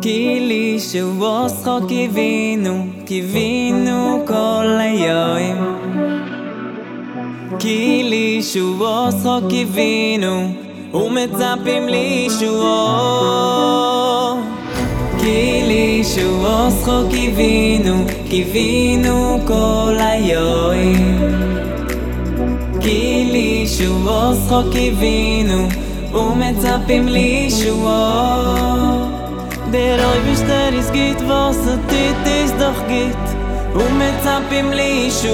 כי לי שבוסכו קיווינו, קיווינו כל היום כי לי שבוסכו קיווינו, ומצפים לישועו כי לי שבוסכו קיווינו, קיווינו כל היום כי לי שבוסכו קיווינו, ומצפים לישועו Der oi bist der is git was dit is doch git. Um mit zap im li shu